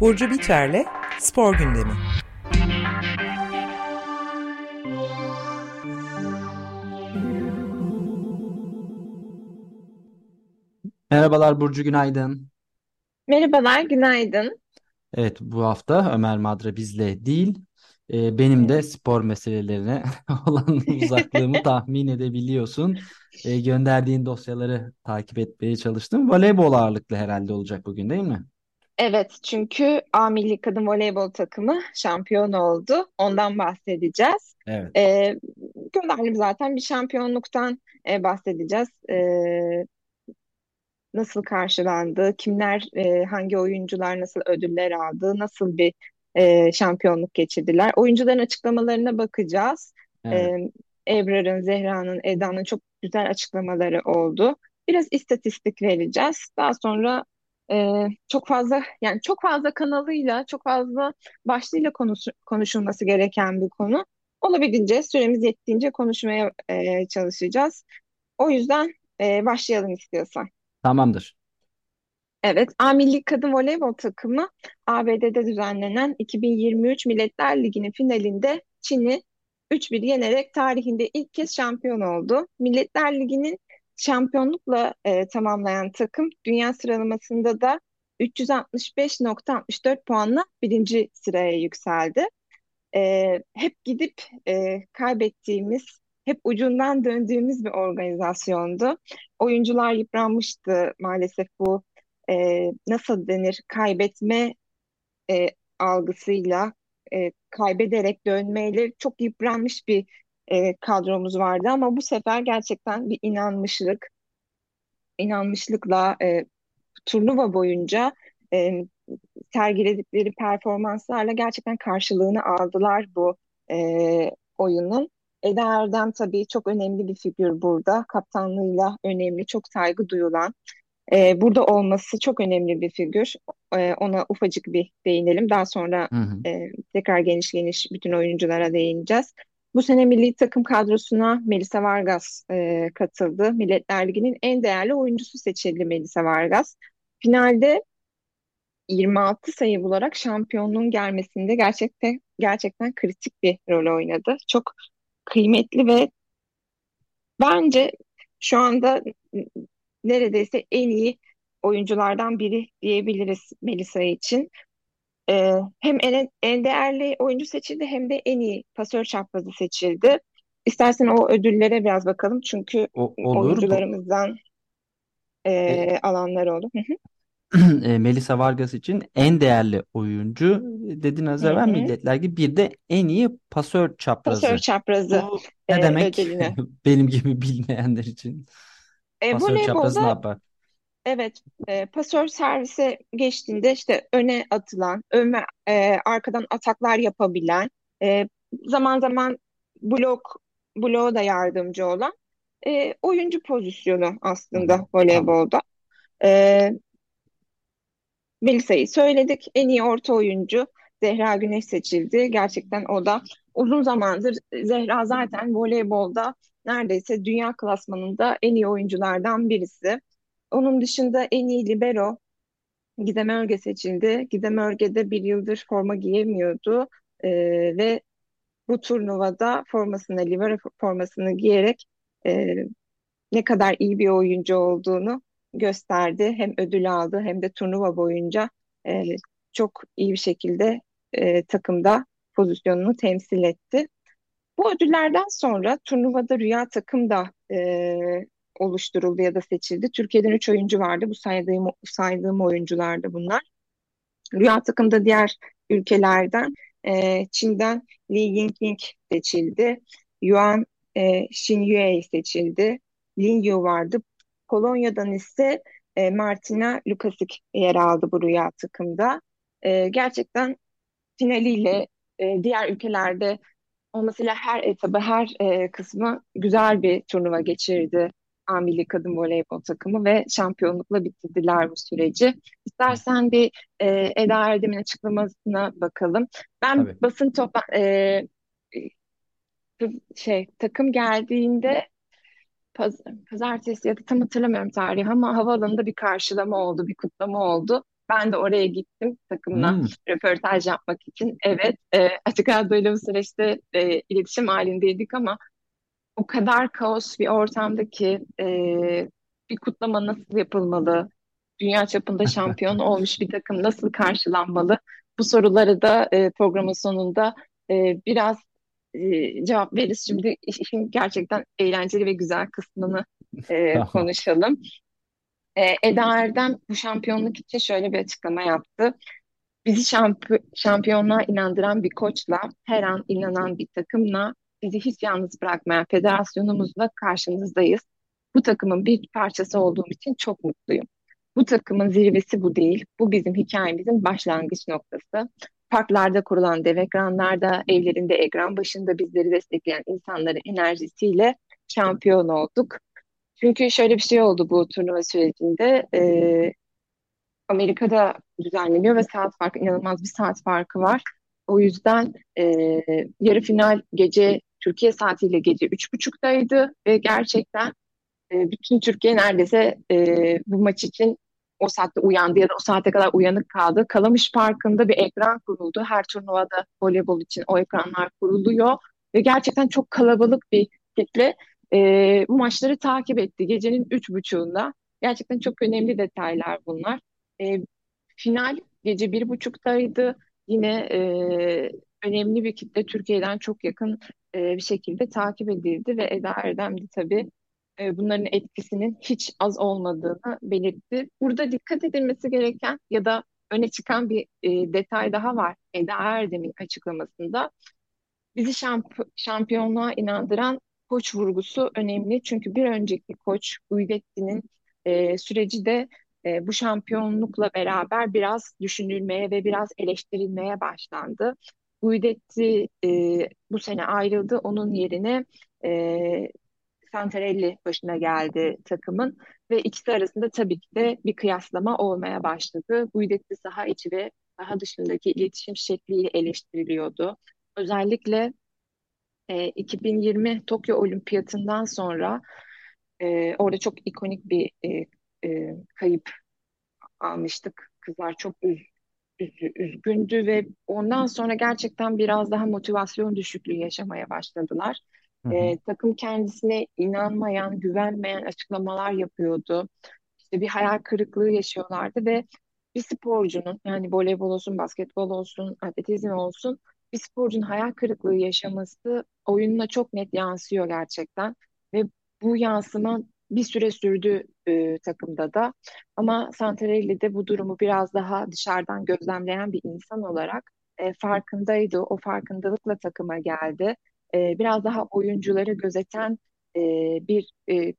Burcu Biterle Spor Gündemi. Merhabalar Burcu, günaydın. Merhabalar, günaydın. Evet, bu hafta Ömer Madra bizle değil, e, benim de spor meselelerine olan uzaklığımı tahmin edebiliyorsun. E, gönderdiğin dosyaları takip etmeye çalıştım. Voleybol ağırlıklı herhalde olacak bugün değil mi? Evet, çünkü A Milli Kadın Voleybol takımı şampiyon oldu. Ondan bahsedeceğiz. Evet. Ee, gönderdim zaten bir şampiyonluktan e, bahsedeceğiz. Ee, nasıl karşılandı, kimler, e, hangi oyuncular nasıl ödüller aldı, nasıl bir e, şampiyonluk geçirdiler. Oyuncuların açıklamalarına bakacağız. Evet. Ee, Ebrar'ın, Zehra'nın, Eda'nın çok güzel açıklamaları oldu. Biraz istatistik vereceğiz. Daha sonra e, çok fazla yani çok fazla kanalıyla, çok fazla başlığıyla konuş, konuşulması gereken bir konu. Olabildiğince süremiz yettiğince konuşmaya e, çalışacağız. O yüzden e, başlayalım istiyorsan. Tamamdır. Evet, A Milli Kadın Voleybol takımı ABD'de düzenlenen 2023 Milletler Ligi'nin finalinde Çin'i 3-1 yenerek tarihinde ilk kez şampiyon oldu. Milletler Ligi'nin şampiyonlukla e, tamamlayan takım dünya sıralamasında da 365.64 puanla birinci sıraya yükseldi. E, hep gidip e, kaybettiğimiz, hep ucundan döndüğümüz bir organizasyondu. Oyuncular yıpranmıştı maalesef bu e, nasıl denir kaybetme e, algısıyla e, kaybederek dönmeyle çok yıpranmış bir e, kadromuz vardı ama bu sefer gerçekten bir inanmışlık, inanmışlıkla e, turnuva boyunca e, sergiledikleri performanslarla gerçekten karşılığını aldılar bu e, oyunun. Eda Erdem tabii çok önemli bir figür burada. Kaptanlığıyla önemli, çok saygı duyulan. E, burada olması çok önemli bir figür. E, ona ufacık bir değinelim. Daha sonra Hı hı. e, tekrar geniş geniş bütün oyunculara değineceğiz. Bu sene milli takım kadrosuna Melisa Vargas e, katıldı. Milletler Ligi'nin en değerli oyuncusu seçildi Melisa Vargas. Finalde 26 sayı bularak şampiyonluğun gelmesinde gerçekten gerçekten kritik bir rol oynadı. Çok kıymetli ve bence şu anda neredeyse en iyi oyunculardan biri diyebiliriz Melisa için. Ee, hem en, en değerli oyuncu seçildi hem de en iyi pasör çaprazı seçildi. İstersen o ödüllere biraz bakalım çünkü O, olur. Oyuncularımızdan e, e, alanlar oldu. Hı hı. e, Melisa Vargas için en değerli oyuncu dedin az Hı evvel hı. Milletler Ligi bir de en iyi pasör Pasör çaprazı. çaprazı Bu ne e, demek ödülünü. benim gibi bilmeyenler için? E, Pasör çaprazı ne voleybolda yapar? evet e, pasör servise geçtiğinde işte öne atılan, öne, e, arkadan ataklar yapabilen, e, zaman zaman blok bloğa da yardımcı olan e, oyuncu pozisyonu aslında Tamam. voleybolda. E, Melisa'yı söyledik. En iyi orta oyuncu Zehra Güneş seçildi. Gerçekten o da uzun zamandır Zehra zaten voleybolda neredeyse dünya klasmanında en iyi oyunculardan birisi. Onun dışında en iyi libero Gizem Örge seçildi. Gizem Örge de bir yıldır forma giyemiyordu Ee, ve bu turnuvada formasını, libero formasını giyerek e, ne kadar iyi bir oyuncu olduğunu gösterdi. Hem ödül aldı hem de turnuva boyunca e, çok iyi bir şekilde e, takımda pozisyonunu temsil etti. Bu ödüllerden sonra turnuvada Rüya takım da e, oluşturuldu ya da seçildi. Türkiye'den 3 oyuncu vardı. Bu saydığım, saydığım oyunculardı bunlar. Rüya takımda diğer ülkelerden e, Çin'den Li Yingling seçildi. Yuan e, Xinyue seçildi. Lin Yu vardı. Polonya'dan ise e, Martina Lukasic yer aldı bu Rüya takımda. E, gerçekten finaliyle e, diğer ülkelerde olmasıyla her etabı, her e, kısmı güzel bir turnuva geçirdi A Milli Kadın Voleybol takımı ve şampiyonlukla bitirdiler bu süreci. İstersen bir e, Eda Erdem'in açıklamasına bakalım. Ben Tabii. basın topla e, şey takım geldiğinde paz, pazartesi ya da tam hatırlamıyorum tarihi ama havaalanında bir karşılama oldu, bir kutlama oldu. Ben de oraya gittim takımla Hmm. röportaj yapmak için. Evet, e, açık radyoyla bu süreçte e, iletişim halindeydik ama o kadar kaos bir ortamdaki e, bir kutlama nasıl yapılmalı? Dünya çapında şampiyon olmuş bir takım nasıl karşılanmalı? Bu soruları da e, programın sonunda e, biraz e, cevap veririz. Şimdi işin gerçekten eğlenceli ve güzel kısmını e, konuşalım. E, Eda Erdem bu şampiyonluk için şöyle bir açıklama yaptı. Bizi şamp şampiyonluğa inandıran bir koçla, her an inanan bir takımla, bizi hiç yalnız bırakmayan federasyonumuzla karşınızdayız. Bu takımın bir parçası olduğum için çok mutluyum. Bu takımın zirvesi bu değil. Bu bizim hikayemizin başlangıç noktası. Parklarda kurulan dev ekranlarda, evlerinde ekran başında bizleri destekleyen insanların enerjisiyle şampiyon olduk. Çünkü şöyle bir şey oldu bu turnuva sürecinde. Ee, Amerika'da düzenleniyor ve saat farkı inanılmaz bir saat farkı var. O yüzden e, yarı final gece Türkiye saatiyle gece üç buçuktaydı ve gerçekten e, bütün Türkiye neredeyse e, bu maç için o saatte uyandı ya da o saate kadar uyanık kaldı. Kalamış Parkı'nda bir ekran kuruldu. Her turnuvada voleybol için o ekranlar kuruluyor ve gerçekten çok kalabalık bir kitle e, bu maçları takip etti gecenin üç buçuğunda. Gerçekten çok önemli detaylar bunlar. E, final gece bir buçuktaydı. Yine e, önemli bir kitle Türkiye'den çok yakın e, bir şekilde takip edildi ve Eda Erdem de tabii bunların etkisinin hiç az olmadığını belirtti. Burada dikkat edilmesi gereken ya da öne çıkan bir e, detay daha var Eda Erdem'in açıklamasında. Bizi şamp şampiyonluğa inandıran koç vurgusu önemli. Çünkü bir önceki koç Guidetti'nin e, süreci de e, bu şampiyonlukla beraber biraz düşünülmeye ve biraz eleştirilmeye başlandı. Guidetti e, bu sene ayrıldı. Onun yerine e, Santarelli başına geldi takımın ve ikisi arasında tabii ki de bir kıyaslama olmaya başladı. Guidetti saha içi ve saha dışındaki iletişim şekliyle eleştiriliyordu. Özellikle e, 2020 Tokyo Olimpiyatından sonra e, orada çok ikonik bir e, e, kayıp almıştık. Kızlar çok üz, üz- üzgündü ve ondan sonra gerçekten biraz daha motivasyon düşüklüğü yaşamaya başladılar. Hı hı. E, takım kendisine inanmayan, güvenmeyen açıklamalar yapıyordu. İşte bir hayal kırıklığı yaşıyorlardı ve bir sporcunun yani voleybol olsun, basketbol olsun, atletizm olsun bir sporcunun hayal kırıklığı yaşaması oyununa çok net yansıyor gerçekten ve bu yansıma bir süre sürdü e, takımda da ama Santarelli de bu durumu biraz daha dışarıdan gözlemleyen bir insan olarak e, farkındaydı. O farkındalıkla takıma geldi. E, biraz daha oyuncuları gözeten e, bir e,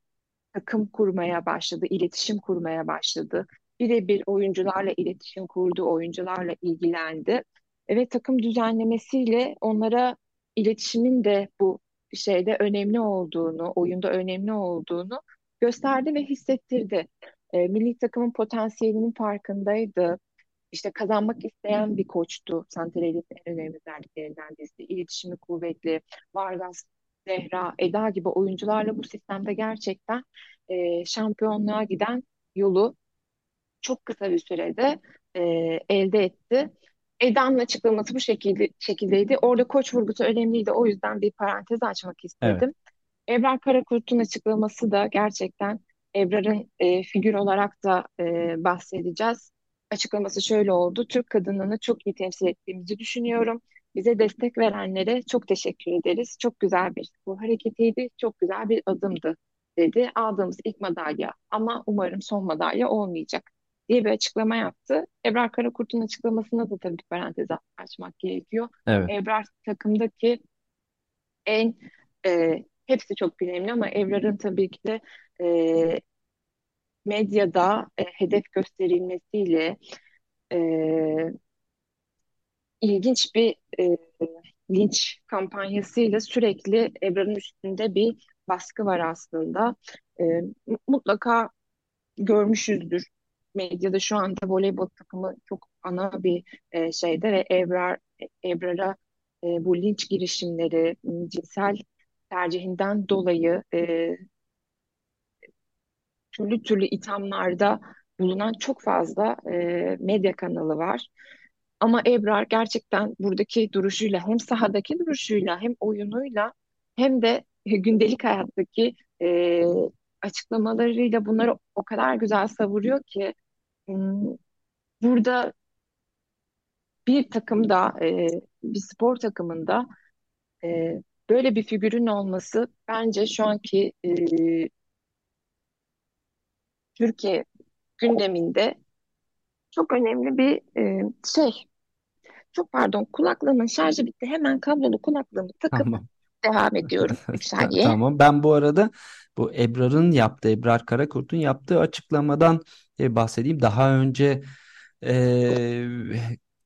takım kurmaya başladı, iletişim kurmaya başladı. Birebir oyuncularla iletişim kurdu, oyuncularla ilgilendi. Ve takım düzenlemesiyle onlara iletişimin de bu şeyde önemli olduğunu, oyunda önemli olduğunu gösterdi ve hissettirdi. E, milli takımın potansiyelinin farkındaydı. İşte kazanmak isteyen bir koçtu. Santral'in en önemli özelliklerinden birisi. İletişimi kuvvetli. Vargas, Zehra, Eda gibi oyuncularla bu sistemde gerçekten e, şampiyonluğa giden yolu çok kısa bir sürede e, elde etti. Eda'nın açıklaması bu şekilde şekildeydi. Orada koç vurgusu önemliydi. O yüzden bir parantez açmak Evet. istedim. Ebrar Karakurt'un açıklaması da gerçekten Ebrar'ın e, figür olarak da e, bahsedeceğiz. Açıklaması şöyle oldu. Türk kadınını çok iyi temsil ettiğimizi düşünüyorum. Bize destek verenlere çok teşekkür ederiz. Çok güzel bir spor hareketiydi. Çok güzel bir adımdı dedi. Aldığımız ilk madalya ama umarım son madalya olmayacak diye bir açıklama yaptı. Ebrar Karakurt'un açıklamasına da tabii parantez açmak gerekiyor. Evet. Ebrar takımdaki en e, hepsi çok önemli ama Ebrar'ın tabii ki de e, medyada e, hedef gösterilmesiyle e, ilginç bir e, linç kampanyasıyla sürekli Ebrar'ın üstünde bir baskı var aslında. E, mutlaka görmüşüzdür. Medyada şu anda voleybol takımı çok ana bir e, şeyde ve Ebrar Ebrar'a e, bu linç girişimleri, cinsel tercihinden dolayı e, türlü türlü ithamlarda bulunan çok fazla e, medya kanalı var. Ama Ebrar gerçekten buradaki duruşuyla hem sahadaki duruşuyla hem oyunuyla hem de gündelik hayattaki e, açıklamalarıyla bunları o kadar güzel savuruyor ki burada bir takımda e, bir spor takımında e, böyle bir figürün olması bence şu anki e, Türkiye gündeminde çok önemli bir e, şey. Çok pardon kulaklığımın şarjı bitti. Hemen kablolu kulaklığımı takıp Tamam. devam ediyorum. 3 Ta- saniye. Tamam. Ben bu arada bu Ebrar'ın yaptığı, Ebrar Karakurt'un yaptığı açıklamadan bahsedeyim. Daha önce e,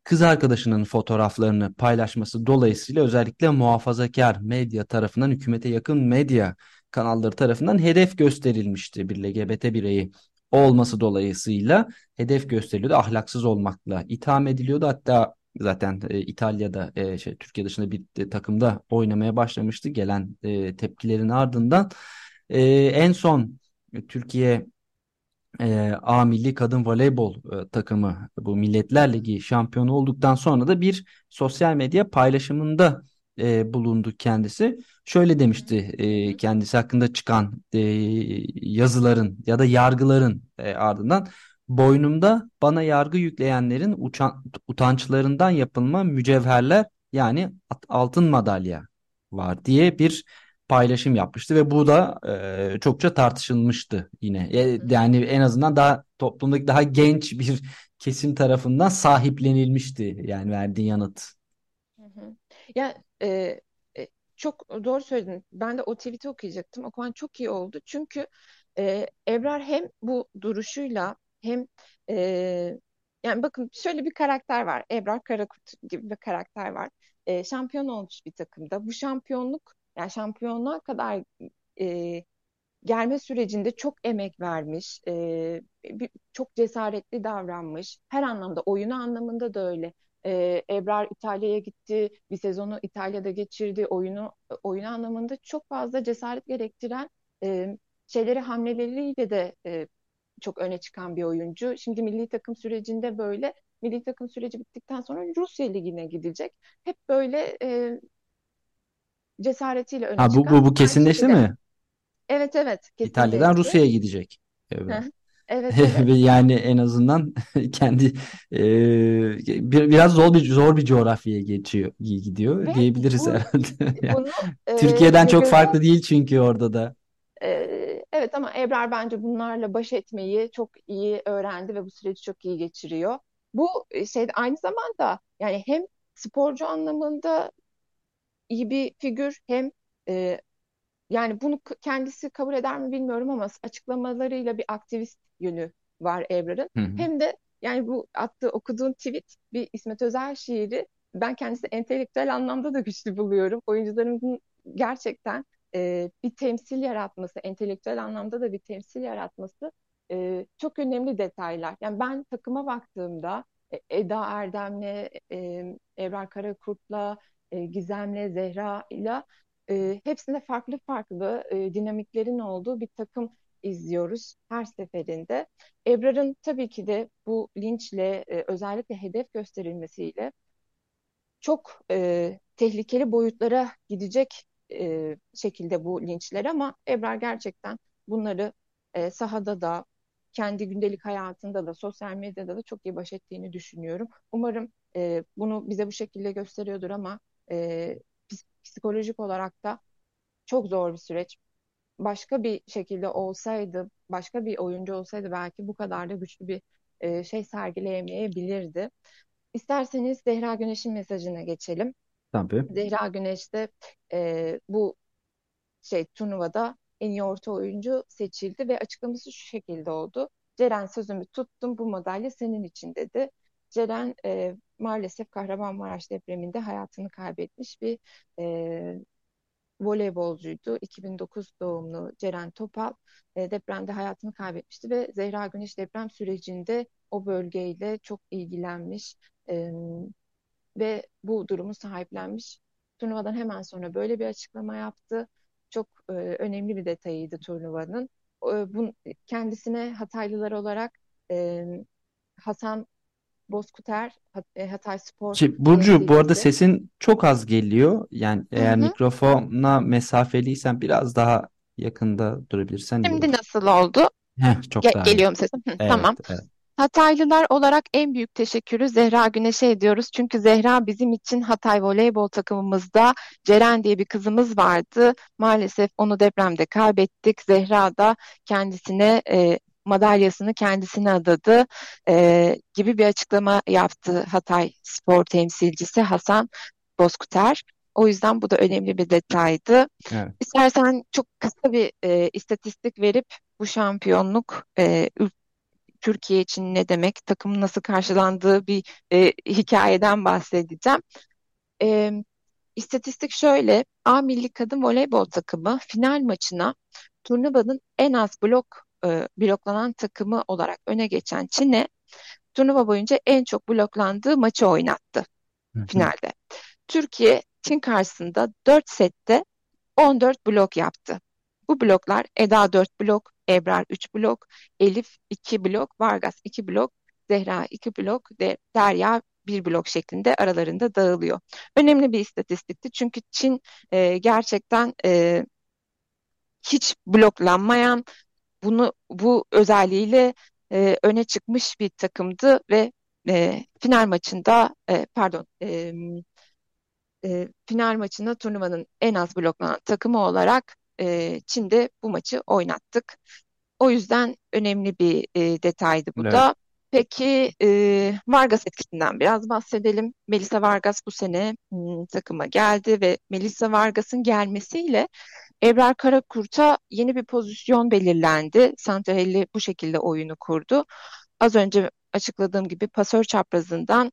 kız arkadaşının fotoğraflarını paylaşması dolayısıyla özellikle muhafazakar medya tarafından, hükümete yakın medya kanalları tarafından hedef gösterilmişti bir LGBT bireyi olması dolayısıyla hedef gösteriliyordu. Ahlaksız olmakla itham ediliyordu. Hatta zaten e, İtalya'da e, şey, Türkiye dışında bir e, takımda oynamaya başlamıştı. Gelen e, tepkilerin ardından e, en son Türkiye e, A Milli Kadın Voleybol e, takımı bu Milletler Ligi şampiyonu olduktan sonra da bir sosyal medya paylaşımında e, bulundu kendisi. Şöyle demişti e, kendisi hakkında çıkan e, yazıların ya da yargıların e, ardından boynumda bana yargı yükleyenlerin uçan, utançlarından yapılma mücevherler yani altın madalya var diye bir paylaşım yapmıştı ve bu da e, çokça tartışılmıştı yine. E, yani en azından daha toplumdaki daha genç bir kesim tarafından sahiplenilmişti yani verdiği yanıt. Hı hı. Ya e, e, çok doğru söyledin. Ben de o tweet'i okuyacaktım. Okuman çok iyi oldu. Çünkü e, Ebrar hem bu duruşuyla hem e, yani bakın şöyle bir karakter var. Ebrar Karakurt gibi bir karakter var. E, şampiyon olmuş bir takımda. Bu şampiyonluk yani şampiyonluğa kadar e, gelme sürecinde çok emek vermiş, e, bir- çok cesaretli davranmış. Her anlamda, oyunu anlamında da öyle. E, Ebrar İtalya'ya gitti, bir sezonu İtalya'da geçirdi. Oyunu oyunu anlamında çok fazla cesaret gerektiren e, şeyleri hamleleriyle de e, çok öne çıkan bir oyuncu. Şimdi milli takım sürecinde böyle. Milli takım süreci bittikten sonra Rusya Ligi'ne gidecek. Hep böyle e, cesaretiyle öne Ha bu bu bu kesinleşti mi? evet evet İtalya'dan kesinleşti. Rusya'ya gidecek. Evet evet. Ve yani en azından kendi e, bir, biraz zor bir zor bir coğrafyaya geçiyor gidiyor Ve diyebiliriz bu herhalde. Yani bunu e, Türkiye'den çok farklı değil çünkü orada da. E, evet ama Ebrar bence bunlarla baş etmeyi çok iyi öğrendi ve bu süreci çok iyi geçiriyor. Bu e, şey aynı zamanda yani hem sporcu anlamında iyi bir figür hem e, Yani bunu kendisi kabul eder mi bilmiyorum ama açıklamalarıyla bir aktivist yönü var hı. Hem de yani bu attığı okuduğun tweet bir İsmet Özel şiiri ben kendisi entelektüel anlamda da güçlü buluyorum. Oyuncularımızın gerçekten e, bir temsil yaratması, entelektüel anlamda da bir temsil yaratması e, çok önemli detaylar. Yani ben takıma baktığımda e, Eda Erdem'le, e, Ebrar Karakurt'la, e, Gizem'le, Zehra'yla e, hepsinde farklı farklı e, dinamiklerin olduğu bir takım izliyoruz her seferinde. Ebrar'ın tabii ki de bu linçle e, özellikle hedef gösterilmesiyle çok e, tehlikeli boyutlara gidecek e, şekilde bu linçler ama Ebrar gerçekten bunları e, sahada da kendi gündelik hayatında da sosyal medyada da çok iyi baş ettiğini düşünüyorum. Umarım e, bunu bize bu şekilde gösteriyordur ama e, ps- psikolojik olarak da çok zor bir süreç. Başka bir şekilde olsaydı, başka bir oyuncu olsaydı belki bu kadar da güçlü bir e, şey sergileyemeyebilirdi. İsterseniz Zehra Güneş'in mesajına geçelim. Tabii. Zehra Güneş de e, bu şey turnuvada en iyi orta oyuncu seçildi ve açıklaması şu şekilde oldu. Ceren sözümü tuttum bu madalya senin için dedi. Ceren e, maalesef Kahramanmaraş depreminde hayatını kaybetmiş bir e, voleybolcuydu. 2009 doğumlu Ceren Topal e, depremde hayatını kaybetmişti ve Zehra Güneş deprem sürecinde o bölgeyle çok ilgilenmiş e, ve bu durumu sahiplenmiş. Turnuvadan hemen sonra böyle bir açıklama yaptı. çok e, önemli bir detayıydı turnuvanın. E, bu, kendisine Hataylılar olarak e, Hasan Bozkuter e, Hatay Spor Şey, Burcu bu arada sesin çok az geliyor. Yani eğer hı. mikrofona mesafeliysen biraz daha yakında durabilirsen iyi Şimdi olur. nasıl oldu? Heh, çok Ge- daha iyi. geliyor mu sesim? Hı, Evet, tamam. evet. Hataylılar olarak en büyük teşekkürü Zehra Güneş'e ediyoruz. Çünkü Zehra bizim için Hatay voleybol takımımızda Ceren diye bir kızımız vardı. Maalesef onu depremde kaybettik. Zehra da kendisine e, madalyasını kendisine adadı e, gibi bir açıklama yaptı Hatay spor temsilcisi Hasan Bozkuter. O yüzden bu da önemli bir detaydı. Evet. İstersen çok kısa bir e, istatistik verip bu şampiyonluk e, Türkiye için ne demek, takımın nasıl karşılandığı bir e, hikayeden bahsedeceğim. E, istatistik şöyle, A Milli Kadın Voleybol takımı final maçına turnuvanın en az blok e, bloklanan takımı olarak öne geçen Çin'e turnuva boyunca en çok bloklandığı maçı oynattı Hı hı. finalde. Türkiye Çin karşısında 4 sette 14 blok yaptı. Bu bloklar Eda 4 blok, Ebrar 3 blok, Elif 2 blok, Vargas 2 blok, Zehra 2 blok, De Derya 1 blok şeklinde aralarında dağılıyor. Önemli bir istatistikti çünkü Çin e, gerçekten e, hiç bloklanmayan, bunu bu özelliğiyle e, öne çıkmış bir takımdı ve e, final maçında e, pardon e, e, final maçında turnuvanın en az bloklanan takımı olarak e, Çin'de bu maçı oynattık. O yüzden önemli bir e, detaydı bu Evet. da. Peki e, Vargas etkisinden biraz bahsedelim. Melisa Vargas bu sene hmm, takıma geldi ve Melisa Vargas'ın gelmesiyle Ebrar Karakurt'a yeni bir pozisyon belirlendi. Santarelli bu şekilde oyunu kurdu. Az önce açıkladığım gibi pasör çaprazından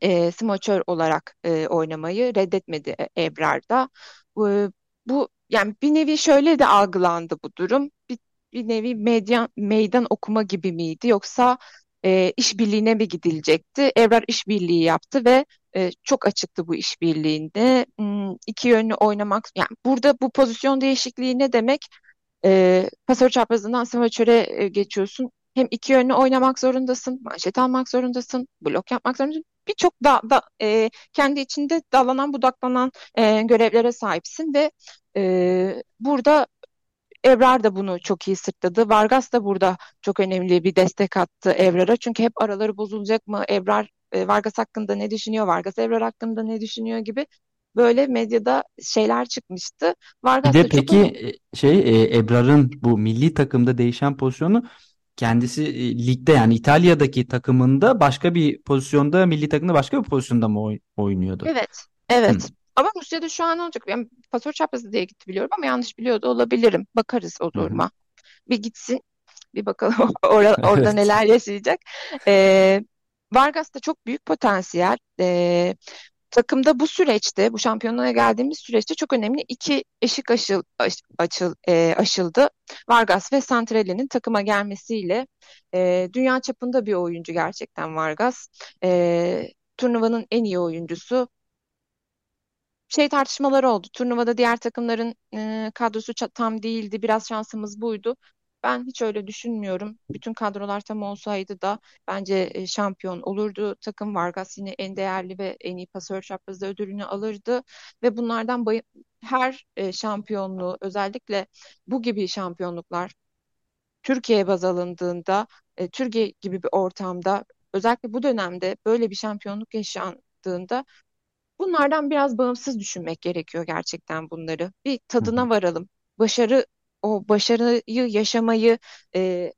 e, smaçör olarak e, oynamayı reddetmedi e, Ebrar da. Bu, bu yani bir nevi şöyle de algılandı bu durum. Bir, bir nevi medyan, meydan okuma gibi miydi yoksa e, işbirliğine mi gidilecekti? Ebrar işbirliği yaptı ve e, çok açıktı bu işbirliğinde. Hmm, iki yönlü oynamak yani burada bu pozisyon değişikliği ne demek? E, pasör çaprazından smaçöre e, geçiyorsun. Hem iki yönlü oynamak zorundasın, manşet almak zorundasın, blok yapmak zorundasın. Birçok da, da e, kendi içinde dallanan budaklanan e, görevlere sahipsin ve e, burada Ebrar da bunu çok iyi sırtladı. Vargas da burada çok önemli bir destek attı Ebrar'a. Çünkü hep araları bozulacak mı? Ebrar e, Vargas hakkında ne düşünüyor? Vargas Ebrar hakkında ne düşünüyor gibi böyle medyada şeyler çıkmıştı. Bir Vargas de da çok peki önemli. e, şey e, Ebrar'ın bu milli takımda değişen pozisyonu kendisi e, ligde yani İtalya'daki takımında başka bir pozisyonda milli takımda başka bir pozisyonda mı oy- oynuyordu? Evet, Hı. Ama Rusya'da şu an ne olacak? Ben pasör çaprazı diye gitti biliyorum ama yanlış biliyor da olabilirim. Bakarız o Hı hı. duruma. Bir gitsin, bir bakalım ora- orada Evet. neler yaşayacak. Ee, Vargas da çok büyük potansiyel. Ee, takımda bu süreçte, bu şampiyonluğa geldiğimiz süreçte çok önemli iki eşik aşıl, aş- açıl, e, aşıldı. Vargas ve Santrelli'nin takıma gelmesiyle e, dünya çapında bir oyuncu gerçekten Vargas. E, turnuvanın en iyi oyuncusu şey tartışmaları oldu. Turnuvada diğer takımların e, kadrosu tam değildi. Biraz şansımız buydu. Ben hiç öyle düşünmüyorum. Bütün kadrolar tam olsaydı da bence e, şampiyon olurdu. Takım Vargas yine en değerli ve en iyi pasör çaprazı ödülünü alırdı. Ve bunlardan her e, şampiyonluğu özellikle bu gibi şampiyonluklar Türkiye baz alındığında, e, Türkiye gibi bir ortamda özellikle bu dönemde böyle bir şampiyonluk yaşandığında Bunlardan biraz bağımsız düşünmek gerekiyor gerçekten bunları. Bir tadına varalım. Başarı, o başarıyı yaşamayı e,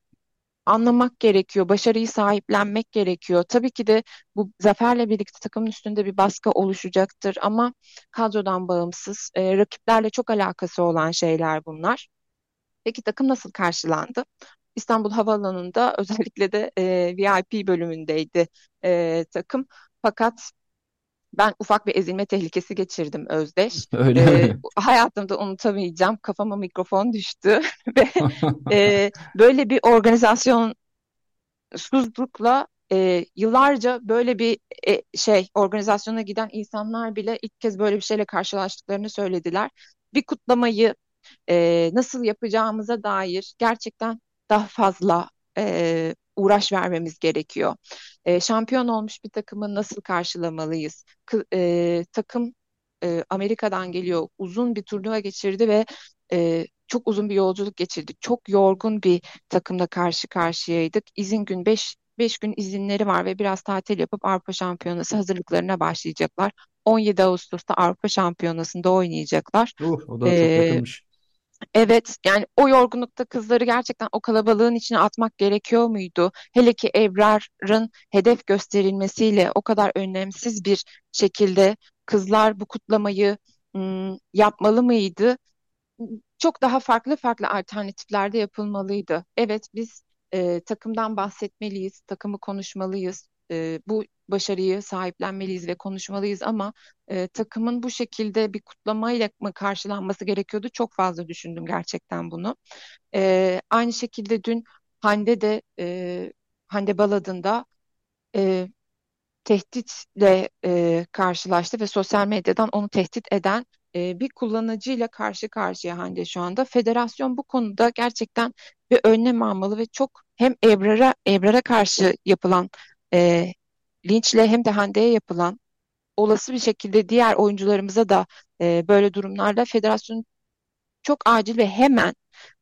anlamak gerekiyor. Başarıyı sahiplenmek gerekiyor. Tabii ki de bu zaferle birlikte takımın üstünde bir baskı oluşacaktır ama kadrodan bağımsız, e, rakiplerle çok alakası olan şeyler bunlar. Peki takım nasıl karşılandı? İstanbul Havaalanı'nda özellikle de e, VIP bölümündeydi e, takım. Fakat ben ufak bir ezilme tehlikesi geçirdim Özdeş. Öyle Ee, mi? hayatımda unutamayacağım. Kafama mikrofon düştü ve e, böyle bir organizasyonsuzlukla e, yıllarca böyle bir e, şey organizasyona giden insanlar bile ilk kez böyle bir şeyle karşılaştıklarını söylediler. bir kutlamayı e, nasıl yapacağımıza dair gerçekten daha fazla e, uğraş vermemiz gerekiyor. E, şampiyon olmuş bir takımı nasıl karşılamalıyız? K e, takım e, Amerika'dan geliyor, uzun bir turnuva geçirdi ve e, çok uzun bir yolculuk geçirdi. Çok yorgun bir takımla karşı karşıyaydık. İzin gün 5 5 gün izinleri var ve biraz tatil yapıp Avrupa Şampiyonası hazırlıklarına başlayacaklar. 17 Ağustos'ta Avrupa Şampiyonası'nda oynayacaklar. Uh, o da çok ee, yakınmış. Evet yani o yorgunlukta kızları gerçekten o kalabalığın içine atmak gerekiyor muydu? Hele ki Ebrar'ın hedef gösterilmesiyle o kadar önemsiz bir şekilde kızlar bu kutlamayı ım, yapmalı mıydı? Çok daha farklı farklı alternatiflerde yapılmalıydı. Evet biz e, takımdan bahsetmeliyiz, takımı konuşmalıyız. E, bu başarıyı sahiplenmeliyiz ve konuşmalıyız ama e, takımın bu şekilde bir kutlamayla mı karşılanması gerekiyordu? Çok fazla düşündüm gerçekten bunu. E, aynı şekilde dün Hande de e, Hande Baladın'da e, tehditle e, karşılaştı ve sosyal medyadan onu tehdit eden e, bir kullanıcıyla karşı karşıya Hande şu anda. Federasyon bu konuda gerçekten bir önlem almalı ve çok hem Ebrar'a Ebrar'a karşı yapılan e, linçle hem de Hande'ye yapılan olası bir şekilde diğer oyuncularımıza da e, böyle durumlarda federasyon çok acil ve hemen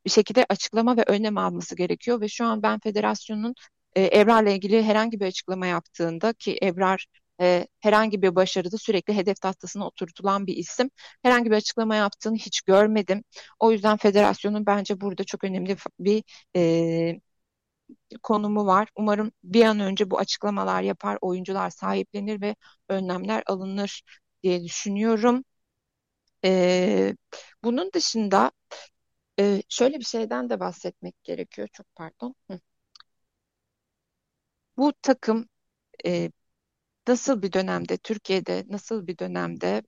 bir şekilde açıklama ve önlem alması gerekiyor ve şu an ben federasyonun e, Ebrar'la ilgili herhangi bir açıklama yaptığında ki Ebrar e, herhangi bir başarıda sürekli hedef tahtasına oturtulan bir isim. Herhangi bir açıklama yaptığını hiç görmedim. O yüzden federasyonun bence burada çok önemli bir e, konumu var. Umarım bir an önce bu açıklamalar yapar, oyuncular sahiplenir ve önlemler alınır diye düşünüyorum. E, bunun dışında e, şöyle bir şeyden de bahsetmek gerekiyor. Çok pardon. Hı. Bu takım e, nasıl bir dönemde, Türkiye'de nasıl bir dönemde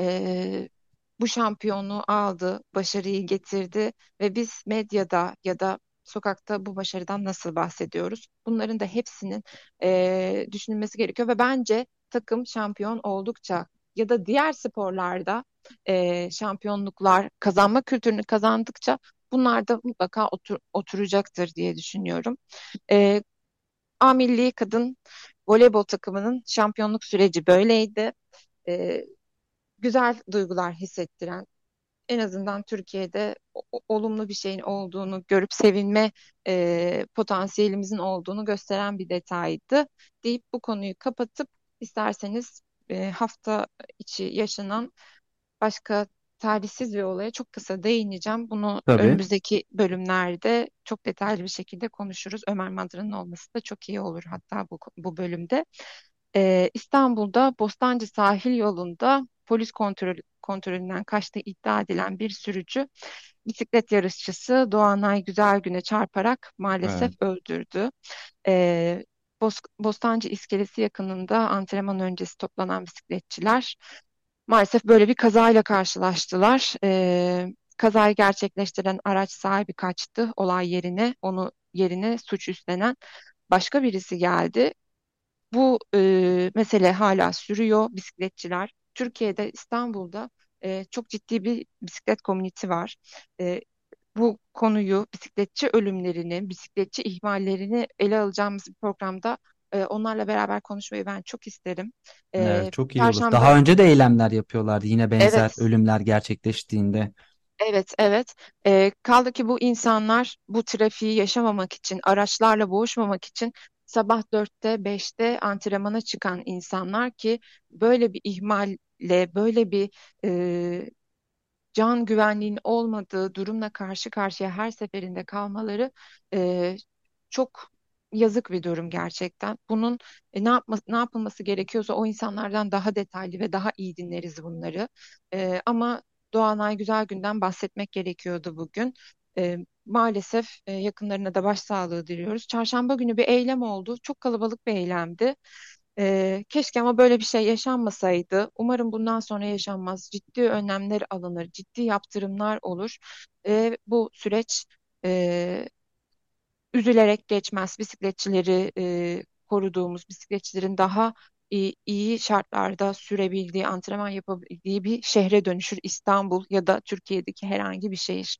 e, bu şampiyonluğu aldı, başarıyı getirdi ve biz medyada ya da sokakta bu başarıdan nasıl bahsediyoruz? Bunların da hepsinin e, düşünülmesi gerekiyor ve bence takım şampiyon oldukça ya da diğer sporlarda e, şampiyonluklar kazanma kültürünü kazandıkça bunlar da mutlaka otur, oturacaktır diye düşünüyorum. E, A milli kadın voleybol takımının şampiyonluk süreci böyleydi. E, güzel duygular hissettiren, en azından Türkiye'de olumlu bir şeyin olduğunu görüp sevinme e, potansiyelimizin olduğunu gösteren bir detaydı deyip bu konuyu kapatıp isterseniz e, hafta içi yaşanan başka talihsiz bir olaya çok kısa değineceğim. Bunu Tabii. önümüzdeki bölümlerde çok detaylı bir şekilde konuşuruz. Ömer Madra'nın olması da çok iyi olur hatta bu, bu bölümde. Ee, İstanbul'da Bostancı sahil yolunda polis kontrol, kontrolünden kaçtığı iddia edilen bir sürücü bisiklet yarışçısı Doğanay Güzelgün'e çarparak maalesef evet. öldürdü. Ee, Bostancı iskelesi yakınında antrenman öncesi toplanan bisikletçiler maalesef böyle bir kazayla karşılaştılar. Ee, kazayı gerçekleştiren araç sahibi kaçtı olay yerine. Onu yerine suç üstlenen başka birisi geldi. Bu e, mesele hala sürüyor. Bisikletçiler Türkiye'de İstanbul'da e, çok ciddi bir bisiklet komüniti var. E, bu konuyu bisikletçi ölümlerini, bisikletçi ihmallerini ele alacağımız bir programda e, onlarla beraber konuşmayı ben çok isterim. E, evet, çok iyi olur. Daha önce de eylemler yapıyorlardı yine benzer evet. ölümler gerçekleştiğinde. Evet, evet. E, kaldı ki bu insanlar bu trafiği yaşamamak için, araçlarla boğuşmamak için sabah dörtte beşte antrenmana çıkan insanlar ki böyle bir ihmalle, böyle bir e, can güvenliğinin olmadığı durumla karşı karşıya her seferinde kalmaları e, çok yazık bir durum gerçekten. Bunun e, ne yapma, ne yapılması gerekiyorsa o insanlardan daha detaylı ve daha iyi dinleriz bunları. E, ama Doğanay Güzel Gün'den bahsetmek gerekiyordu bugün. E, maalesef e, yakınlarına da başsağlığı diliyoruz. Çarşamba günü bir eylem oldu. Çok kalabalık bir eylemdi. E, keşke ama böyle bir şey yaşanmasaydı. Umarım bundan sonra yaşanmaz. Ciddi önlemler alınır, ciddi yaptırımlar olur. E, bu süreç e, üzülerek geçmez. Bisikletçileri e, koruduğumuz, bisikletçilerin daha e, iyi şartlarda sürebildiği, antrenman yapabildiği bir şehre dönüşür İstanbul ya da Türkiye'deki herhangi bir şehir.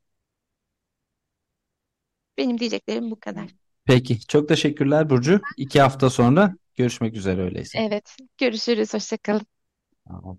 Benim diyeceklerim bu kadar. Peki, çok teşekkürler Burcu. İki hafta sonra görüşmek üzere öyleyse. Evet, görüşürüz. Hoşça kalın. Tamam.